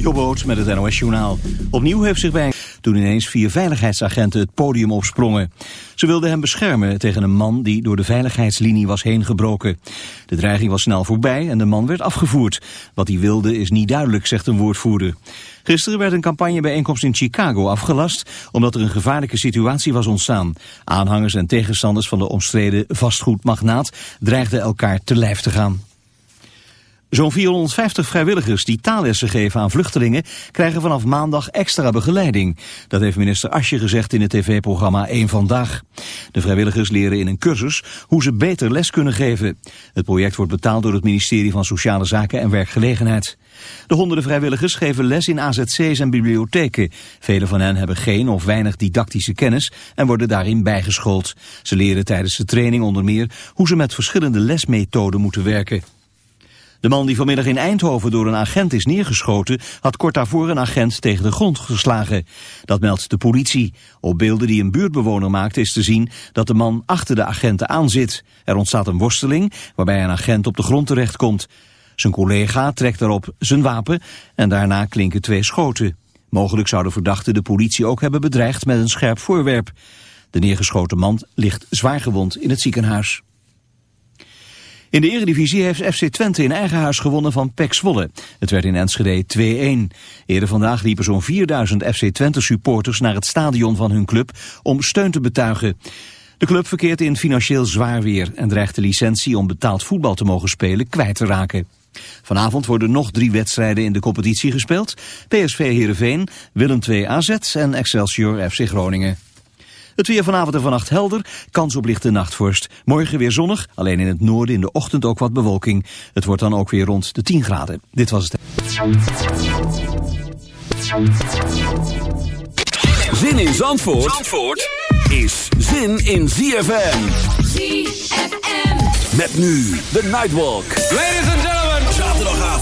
Jobboot met het NOS Journaal. Opnieuw heeft zich bij toen ineens vier veiligheidsagenten het podium opsprongen. Ze wilden hem beschermen tegen een man die door de veiligheidslinie was heen gebroken. De dreiging was snel voorbij en de man werd afgevoerd. Wat hij wilde is niet duidelijk, zegt een woordvoerder. Gisteren werd een campagnebijeenkomst in Chicago afgelast... omdat er een gevaarlijke situatie was ontstaan. Aanhangers en tegenstanders van de omstreden vastgoedmagnaat... dreigden elkaar te lijf te gaan. Zo'n 450 vrijwilligers die taallessen geven aan vluchtelingen krijgen vanaf maandag extra begeleiding. Dat heeft minister Asje gezegd in het tv-programma 1 Vandaag. De vrijwilligers leren in een cursus hoe ze beter les kunnen geven. Het project wordt betaald door het ministerie van Sociale Zaken en Werkgelegenheid. De honderden vrijwilligers geven les in AZC's en bibliotheken. Vele van hen hebben geen of weinig didactische kennis en worden daarin bijgeschoold. Ze leren tijdens de training onder meer hoe ze met verschillende lesmethoden moeten werken. De man die vanmiddag in Eindhoven door een agent is neergeschoten... had kort daarvoor een agent tegen de grond geslagen. Dat meldt de politie. Op beelden die een buurtbewoner maakte is te zien... dat de man achter de agenten aanzit. Er ontstaat een worsteling waarbij een agent op de grond terechtkomt. Zijn collega trekt daarop zijn wapen en daarna klinken twee schoten. Mogelijk zou de verdachte de politie ook hebben bedreigd met een scherp voorwerp. De neergeschoten man ligt zwaargewond in het ziekenhuis. In de eredivisie heeft FC Twente in eigen huis gewonnen van PEC Zwolle. Het werd in Enschede 2-1. Eerder vandaag liepen zo'n 4000 FC Twente supporters naar het stadion van hun club om steun te betuigen. De club verkeert in financieel zwaar weer en dreigt de licentie om betaald voetbal te mogen spelen kwijt te raken. Vanavond worden nog drie wedstrijden in de competitie gespeeld. PSV Heerenveen, Willem II AZ en Excelsior FC Groningen. Het weer vanavond en vannacht helder, kans op lichte nachtvorst. Morgen weer zonnig, alleen in het noorden in de ochtend ook wat bewolking. Het wordt dan ook weer rond de 10 graden. Dit was het. Zin in Zandvoort, Zandvoort is zin in ZFM. ZFM. Met nu de Nightwalk. Ladies and gentlemen.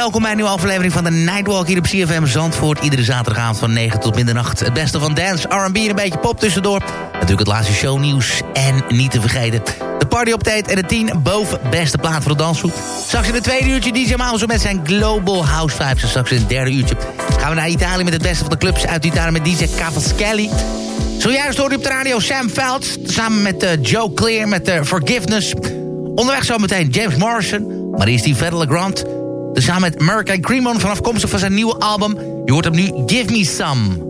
Welkom bij een nieuwe aflevering van de Nightwalk hier op CFM Zandvoort. Iedere zaterdagavond van 9 tot middernacht. Het beste van dance, R&B en een beetje pop tussendoor. Natuurlijk het laatste shownieuws en niet te vergeten... de party update en de 10 boven beste plaat voor de dansgroep. Straks in het tweede uurtje DJ Mouse met zijn Global House Vibes. En straks in het derde uurtje gaan we naar Italië met het beste van de clubs uit Italië met DJ Cavaschelli. Zojuist hoorde op de radio Sam Veld samen met uh, Joe Clear met uh, Forgiveness... Onderweg zometeen James Morrison. Maar eerst die Federal Grant. Samen met American Cremon vanaf komstig van zijn nieuwe album. Je hoort hem nu Give Me Some.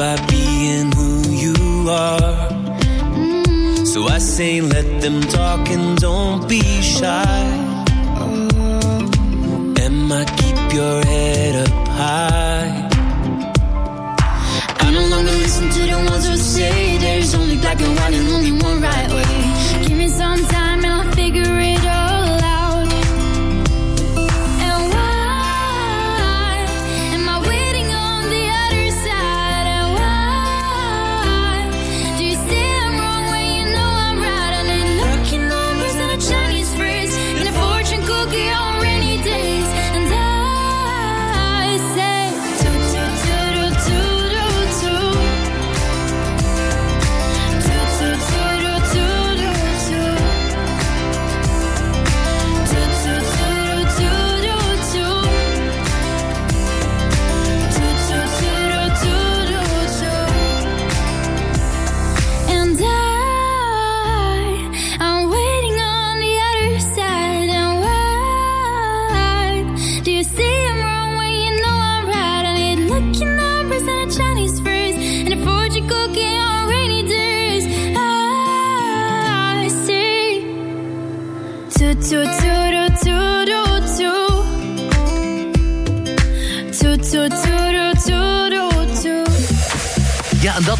by being who you are. So I say, let them talk and don't be shy. Emma, keep your head up high. I no longer listen to the ones who say there's only black and white and only one right way. Give me some time and I'll figure it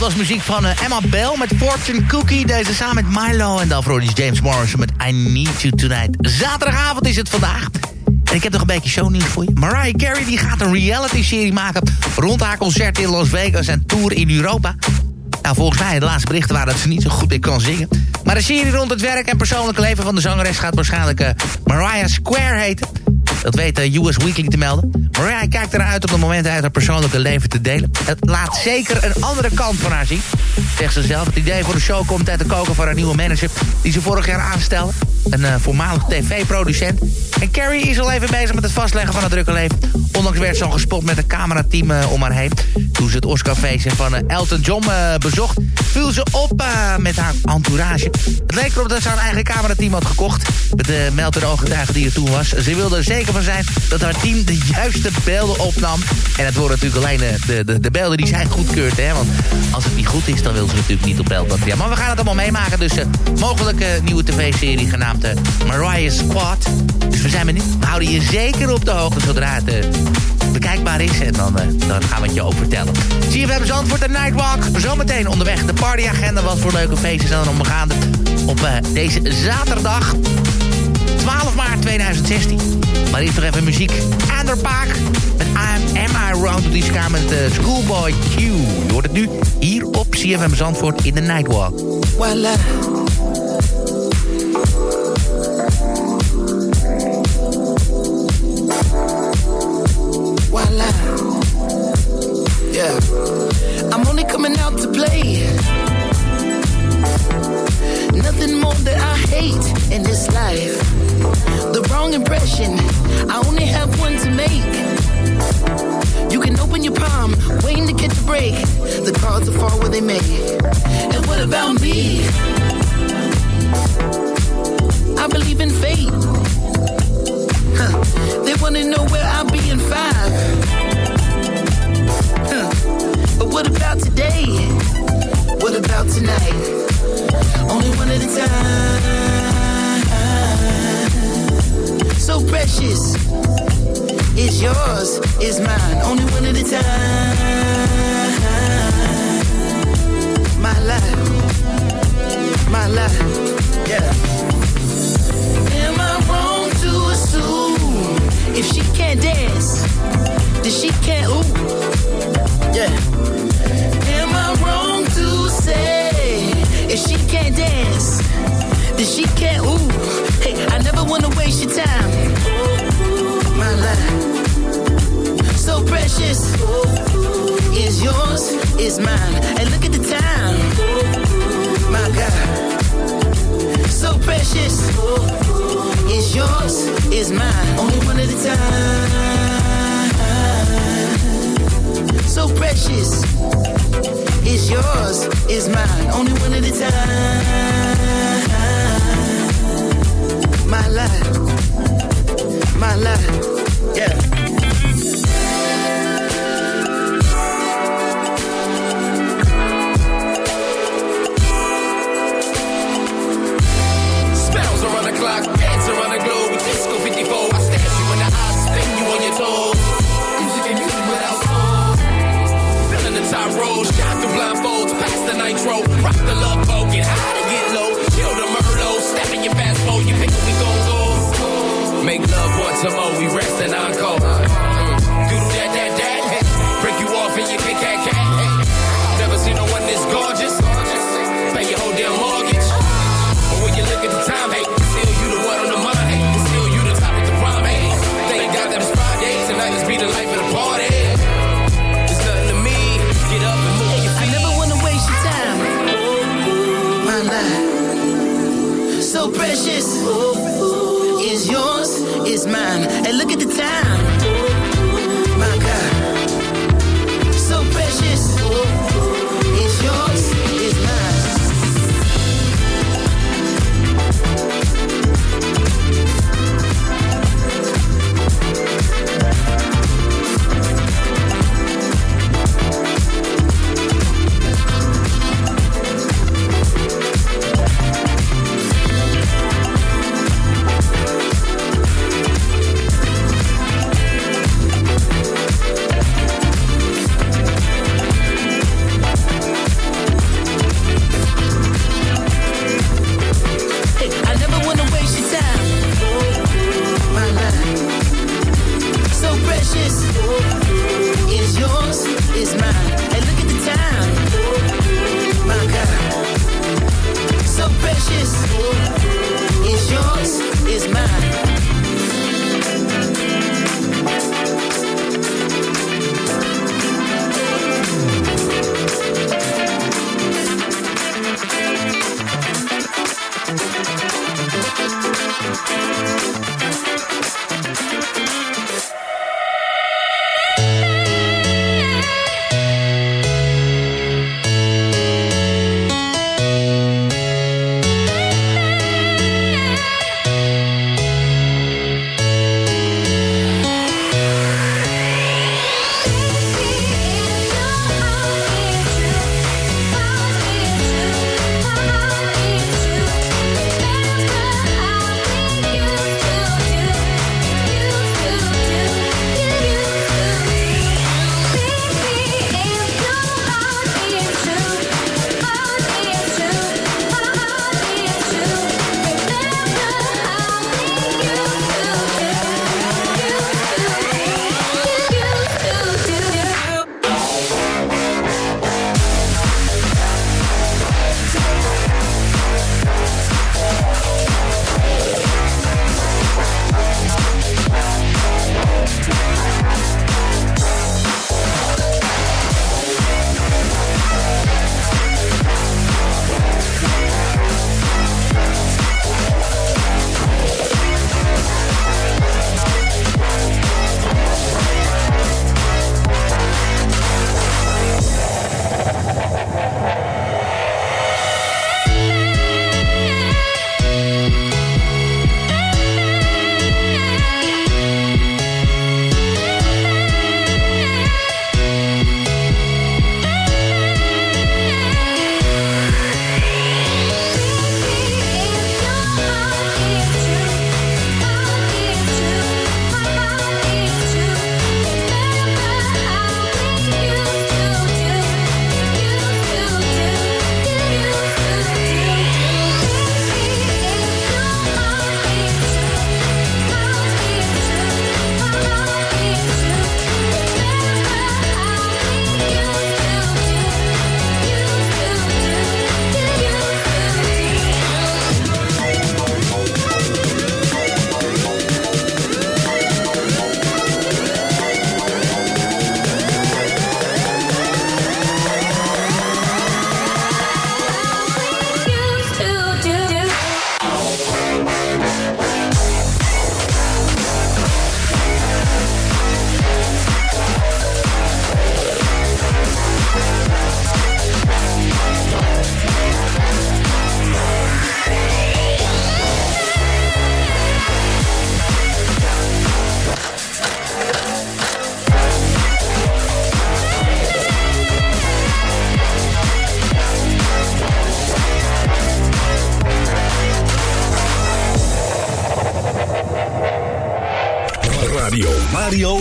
muziek van uh, Emma Bell met Fortune Cookie. Deze samen met Milo en dan is James Morrison met I Need You Tonight. Zaterdagavond is het vandaag. En ik heb nog een beetje shownieuws voor je. Mariah Carey die gaat een reality-serie maken... rond haar concert in Las Vegas en tour in Europa. Nou, volgens mij, de laatste berichten waren dat ze niet zo goed meer kan zingen. Maar de serie rond het werk en persoonlijke leven van de zangeres... gaat waarschijnlijk uh, Mariah Square heten. Dat weet de US Weekly te melden. Mariah kijkt eruit op het moment uit haar persoonlijke leven te delen. Het laat zeker een andere kant van haar zien. Zegt ze zelf. Het idee voor de show komt uit de koken van haar nieuwe manager... die ze vorig jaar aanstelde. Een uh, voormalig tv-producent. En Carrie is al even bezig met het vastleggen van het drukke leven. Ondanks werd ze al gespot met een camerateam uh, om haar heen. Toen ze het Oscarfeestje van uh, Elton John bezocht... viel ze op met haar entourage. Het leek erop dat ze haar eigen camerateam had gekocht. Met de melter ooggetuige die er toen was. Ze wilde er zeker van zijn dat haar team de juiste beelden opnam. En het worden natuurlijk alleen de, de, de beelden die zij goedkeurt. Hè? Want als het niet goed is, dan wil ze natuurlijk niet op beeld. Maar we gaan het allemaal meemaken. Dus mogelijk een nieuwe tv-serie genaamd uh, Mariah Squad. Dus we zijn benieuwd. We houden je zeker op de hoogte zodra het uh, bekijkbaar is. En dan, dan gaan we het je ook vertellen. Zie je, we de Nightwalk. Zometeen onderweg de partyagenda. Wat voor leuke feestjes er omgaande op deze zaterdag. 12 maart 2016. Maar eerst nog even muziek. Anderpaak met I'm Am I Wrong to die met Schoolboy Q. Je hoort het nu hier op CFM Zandvoort in de Nightwalk. Voilà.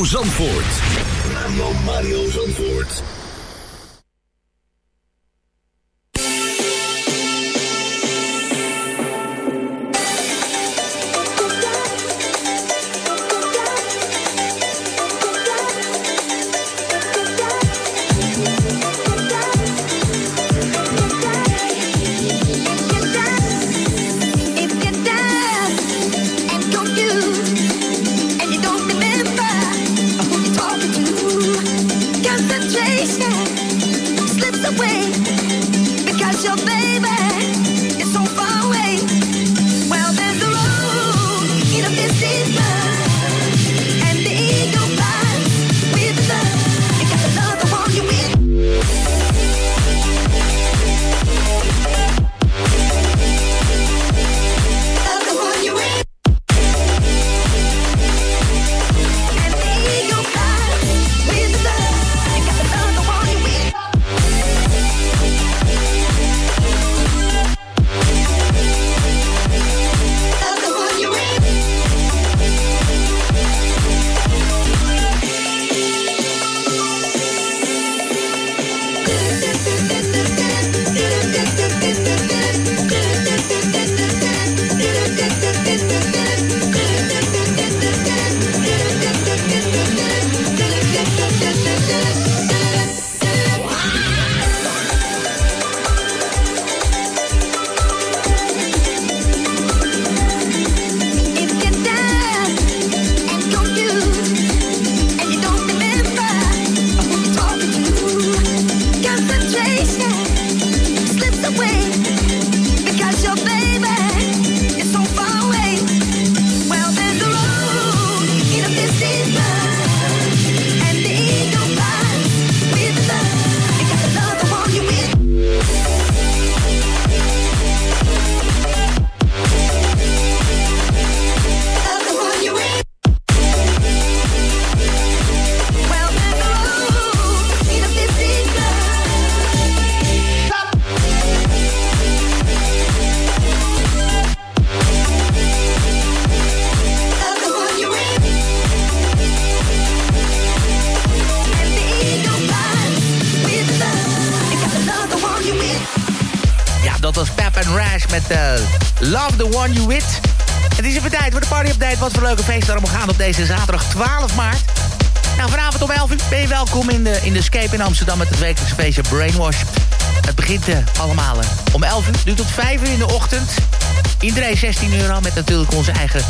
Zandvoort. Love the One You With. Het is even tijd voor de party-update. Wat voor leuke feesten er allemaal gaan op deze zaterdag 12 maart. Nou, vanavond om 11 uur ben je welkom in de, in de Escape in Amsterdam... met het wekelijkse feestje Brainwash. Het begint eh, allemaal eh, om 11 uur, duurt tot 5 uur in de ochtend. Iedereen 16 euro met natuurlijk onze eigen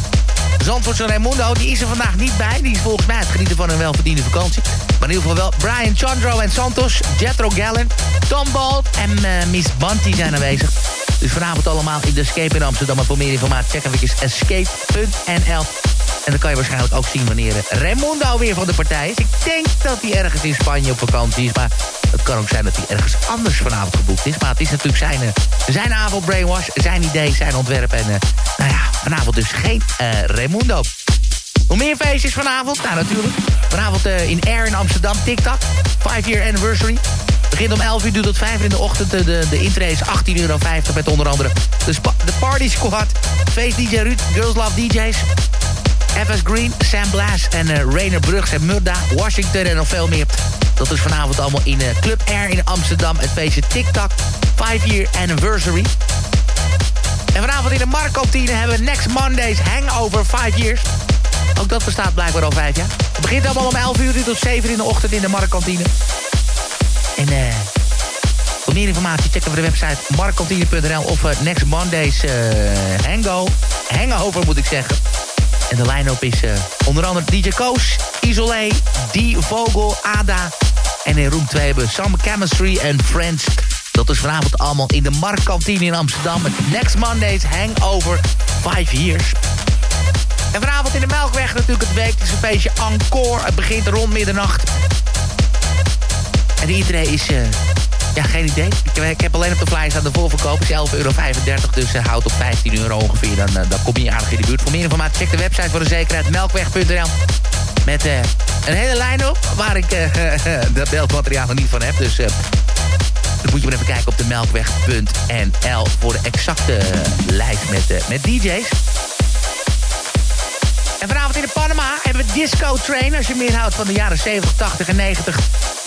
Zandvoortse Raimundo. Die is er vandaag niet bij. Die is volgens mij het genieten van een welverdiende vakantie. Maar in ieder geval wel Brian Chandro en Santos, Jetro Gallen, Tom Balt en eh, Miss Bunty zijn aanwezig. Dus vanavond allemaal in de Escape in Amsterdam. Maar voor meer informatie check even escape.nl. En dan kan je waarschijnlijk ook zien wanneer eh, Raimundo weer van de partij is. Ik denk dat hij ergens in Spanje op vakantie is. Maar het kan ook zijn dat hij ergens anders vanavond geboekt is. Maar het is natuurlijk zijn, eh, zijn avond Brainwash, zijn idee, zijn ontwerp. En eh, nou ja, vanavond dus geen eh Raimundo. Nog meer feestjes vanavond? Nou, natuurlijk. Vanavond in Air in Amsterdam, TikTok. 5 year anniversary. Begint om 11 uur, duurt tot 5 uur in de ochtend. De, de, is 18,50 euro met onder andere de, de Party Squad. Face DJ Ruud, Girls Love DJ's. FS Green, Sam Blaas en eh Rainer Bruggs en Murda, Washington en nog veel meer. Dat is vanavond allemaal in eh, Club Air in Amsterdam. Het feestje TikTok 5 year anniversary. En vanavond in de Marktkantine hebben we Next Monday's Hangover 5 years. Ook dat bestaat blijkbaar al 5 jaar. Het begint allemaal om 11 uur tot 7 uur in de ochtend in de Marktkantine. En eh... Voor meer informatie checken we de website markkantine.nl of eh, Next Monday's eh Hango. Hangover moet ik zeggen. En de line-up is onder andere DJ Koos, Isolé, D. Vogel, Ada. En in room 2 hebben we Sam Chemistry en Friends. Dat is vanavond allemaal in de Marktkantine in Amsterdam... met Next Monday's Hangover 5 Years. En vanavond in de Melkweg natuurlijk het wekelijkse feestje Encore. Het begint rond middernacht. En de iedereen is... eh, ja, geen idee. Ik, ik heb alleen op de flyer staan de voorverkoop is 11,35 euro. Dus uh, houd op 15 euro ongeveer. Dan, eh, dan kom je aardig in de buurt. Voor meer informatie check de website voor de zekerheid. Melkweg.nl Met eh, een hele lijn op. Waar ik eh dat beeldmateriaal nog niet van heb. Dus... eh, dan moet je maar even kijken op de melkweg.nl voor de exacte eh, lijst met, eh, met DJ's. En vanavond in de Panama hebben we Disco Train. Als je meer houdt van de jaren 70, 80 en 90.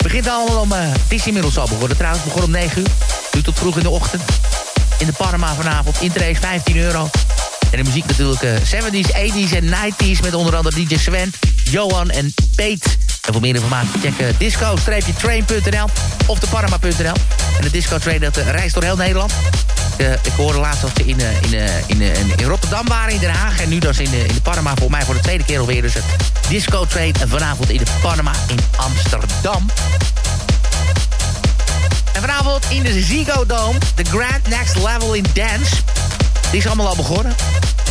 Begint allemaal om... Uh, het is inmiddels al begonnen trouwens. begon om 9 uur. Nu tot vroeg in de ochtend. In de Panama vanavond. Intrace 15 euro. En de muziek natuurlijk uh, 70s, 80s en 90s. Met onder andere DJ Sven, Johan en Peet. En voor meer informatie check uh, disco-train.nl of de Panama.nl. En de Disco Train dat uh, reist door heel Nederland. Uh, ik hoorde laatst dat ze in, uh, in, uh, in, Rotterdam waren, in Den Haag. En nu dus in, in de Panama, voor mij voor de tweede keer alweer. Dus het Disco Train en vanavond in de Panama in Amsterdam. En vanavond in de Ziggo Dome, de Grand Next Level in Dance. Die is allemaal al begonnen.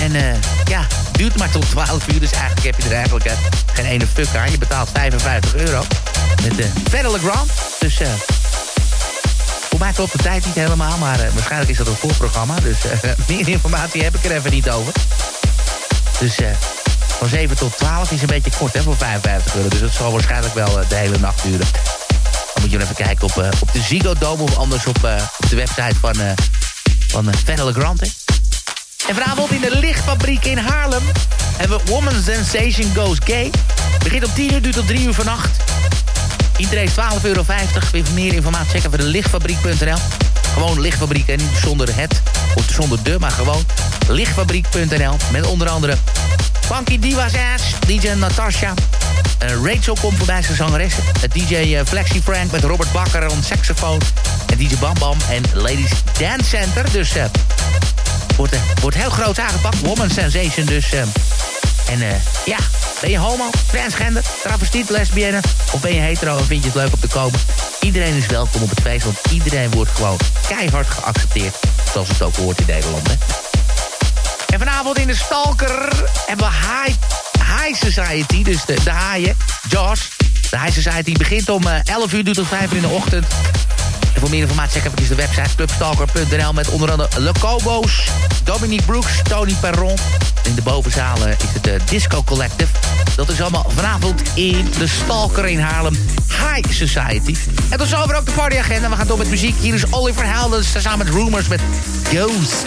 En ja, duurt maar tot 12 uur. Dus eigenlijk heb je er eigenlijk geen ene fuck aan. Je betaalt 55 euro. Met de uh, Grant. Dus mij klopt de tijd niet helemaal. Maar waarschijnlijk is dat een voorprogramma. Dus meer informatie heb ik er even niet over. Dus van 7 tot 12 is een beetje kort hè, voor 55 euro. Dus dat zal waarschijnlijk wel de hele nacht duren. Dan moet je even kijken op, op de Ziggo Dome. Of anders op, op de website van, van Federal Grant. En vanavond in de lichtfabriek in Haarlem hebben we Woman Sensation Goes Gay. Begint om 10 uur, duurt tot 3 uur vannacht. Iedereen 12,50 euro. Weer meer informatie checken voor de lichtfabriek.nl. Gewoon lichtfabriek en niet zonder het of zonder de, maar gewoon lichtfabriek.nl. Met onder andere Funky Diva's Ass, DJ Natasha. Uh, Rachel komt voorbij, zijn zangeres. DJ uh, Flexi Frank met Robert Bakker aan saxofoon. En DJ Bam Bam en Ladies Dance Center. Dus wordt, wordt heel groot aangepakt. Woman Sensation dus. en ja, ben je homo, transgender, travestiet, lesbienne... of ben je hetero en vind je het leuk om te komen? Iedereen is welkom op het feest, want iedereen wordt gewoon keihard geaccepteerd. Zoals het ook hoort in Nederland, hè? En vanavond in de Stalker hebben we High, High Society, dus de, de haaien, Josh. De High Society begint om 11 uur, doet tot 5 uur in de ochtend. En voor meer informatie check even de website clubstalker.nl... met onder andere Le Cobo's, Dominique Brooks, Tony Perron. In de bovenzalen is het de Disco Collective. Dat is allemaal vanavond in de Stalker in Haarlem. High Society. En tot zover ook de partyagenda. We gaan door met muziek. Hier is Oliver Heldens samen met Rumors met Ghost.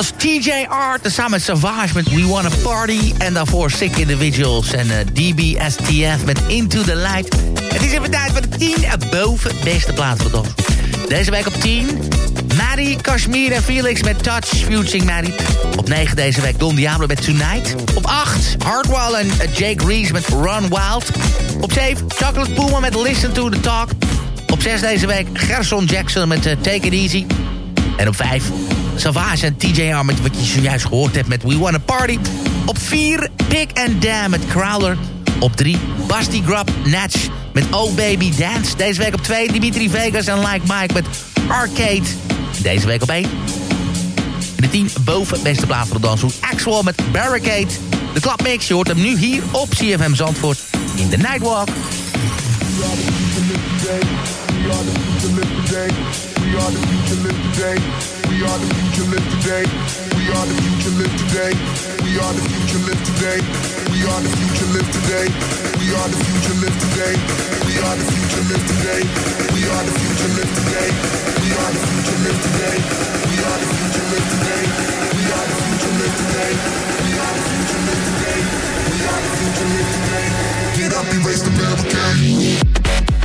Was TJR, tezamen met Savage met We Wanna Party. En daarvoor Sick Individuals en uh, DBSTF met Into the Light. Het is even tijd voor de 10 boven beste plaats voor ons. Deze week op 10, Maddie, Kashmir en Felix met Touch, Fusing Maddie. Op 9 deze week Don Diablo met Tonight. Op 8, Hardwell en uh, Jake Reese met Run Wild. Op 7, Chocolate Puma met Listen to the Talk. Op 6 deze week Gerson Jackson met uh, Take It Easy. En op 5, Savage en TJR met wat je zojuist gehoord hebt met We Wanna Party. Op 4, Big and Damn met Crowler. Op 3, Basti Grub Natch met Oh Baby Dance. Deze week op 2, Dimitri Vegas en Like Mike met Arcade. Deze week op 1. In de 10 boven beste plaats voor de danshoek. Axwell met Barricade. De klapmix, je hoort hem nu hier op CFM Zandvoort in de Nightwalk. We are the future live today. We are the future live today. We are the future live today. We are the future live today. We are the future live today. We are the future live today. We are the future live today. We are the future live today. We are the future live today. We are the future live today. We are the future live today. We are the future live today. We are the future live today. We are the future live today. Get up, erase the barricade.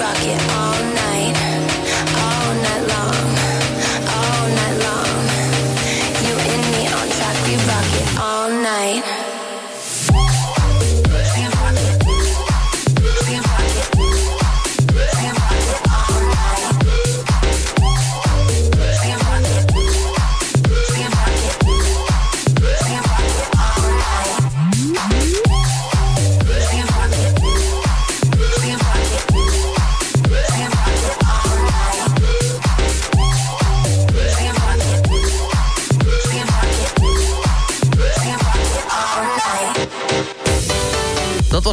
Rock it all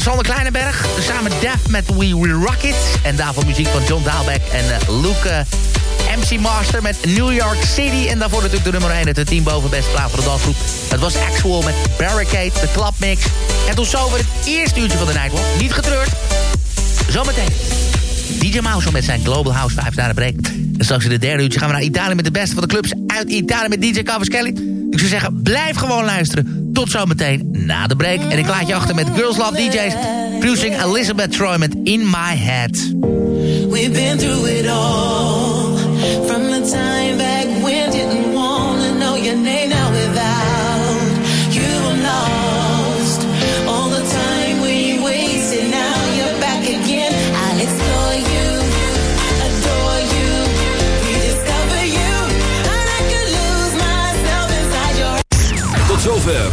Sander Kleinenberg. Samen Def met We We Rock. En daarvoor muziek van John Daalbeck en uh, Luke uh, MC Master met New York City. En daarvoor natuurlijk de nummer 1, het team boven beste plaat voor de dansgroep. Het was Axwell met Barricade, de klapmix. En tot zover het eerste uurtje van de Nightwalk. Niet getreurd. Zometeen. DJ Mouse met zijn Global House 5 naar de break. En straks in de derde uurtje gaan we naar Italië met de beste van de clubs uit Italië met DJ Kelly. Ik zou zeggen, blijf gewoon luisteren. Tot zometeen na de break. En ik laat je achter met Girls Love DJs. Producing Elizabeth Troy In My Head. We've been through it all. From the time back